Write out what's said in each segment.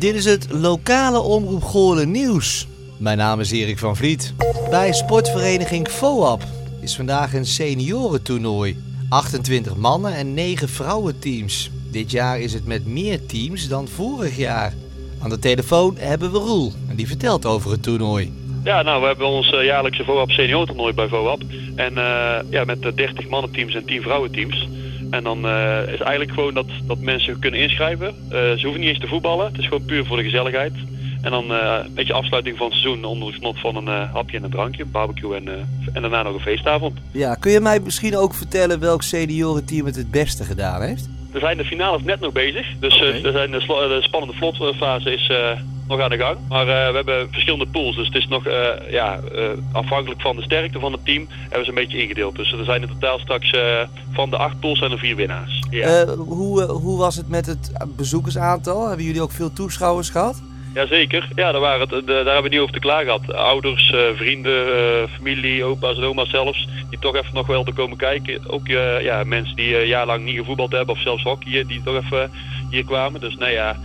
Dit is het lokale Omroep Goorlen nieuws. Mijn naam is Erik van Vliet. Bij sportvereniging FOAP is vandaag een seniorentoernooi. 28 mannen en 9 vrouwenteams. Dit jaar is het met meer teams dan vorig jaar. Aan de telefoon hebben we Roel en die vertelt over het toernooi. Ja, nou, we hebben ons uh, jaarlijkse VOAP seniorentoernooi bij VOAP. En uh, ja, met uh, 30 mannenteams en 10 vrouwenteams. En dan uh, is eigenlijk gewoon dat, dat mensen kunnen inschrijven. ze hoeven niet eens te voetballen. Het is gewoon puur voor de gezelligheid. En dan een beetje afsluiting van het seizoen onder het genot van een hapje en een drankje, een barbecue en, en daarna nog een feestavond. Ja, kun je mij misschien ook vertellen welk seniorenteam het het beste gedaan heeft? We zijn de finales net nog bezig. Dus okay. er zijn de, de spannende vlotfase is nog aan de gang. Maar uh, we hebben verschillende pools, dus het is nog uh, ja, uh, afhankelijk van de sterkte van het team hebben ze een beetje ingedeeld. Dus er zijn in totaal straks van de acht pools zijn er vier winnaars. Ja. hoe, hoe was het met het bezoekersaantal? Hebben jullie ook veel toeschouwers gehad? Jazeker, ja, daar, waren het, daar hebben we niet over te klagen gehad. Ouders, vrienden, familie, opa's en oma's zelfs, die toch even nog wel te komen kijken. Ook ja, mensen die een jaar lang niet gevoetbald hebben of zelfs hockey, die toch even hier kwamen. Dus nee ja,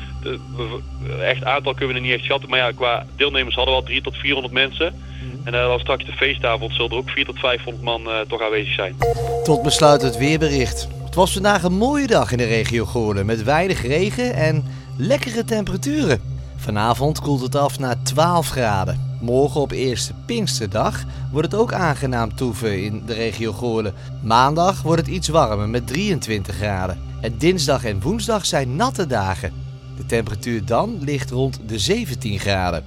echt aantal kunnen we er niet echt schatten. Maar ja, qua deelnemers hadden we al 3 tot 400 mensen. En uh, dan straks de feestavond zullen er ook 4 tot 500 man uh, toch aanwezig zijn. Tot besluit het weerbericht. Het was vandaag een mooie dag in de regio Goorlen met weinig regen en lekkere temperaturen. Vanavond koelt het af naar 12 graden. Morgen op eerste Pinksterdag wordt het ook aangenaam toeven in de regio Goorlen. Maandag wordt het iets warmer met 23 graden. En dinsdag en woensdag zijn natte dagen. De temperatuur dan ligt rond de 17 graden.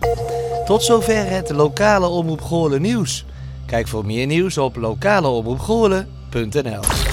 Tot zover het lokale Omroep Goorlen nieuws. Kijk voor meer nieuws op lokaleomroepgoorlen.nl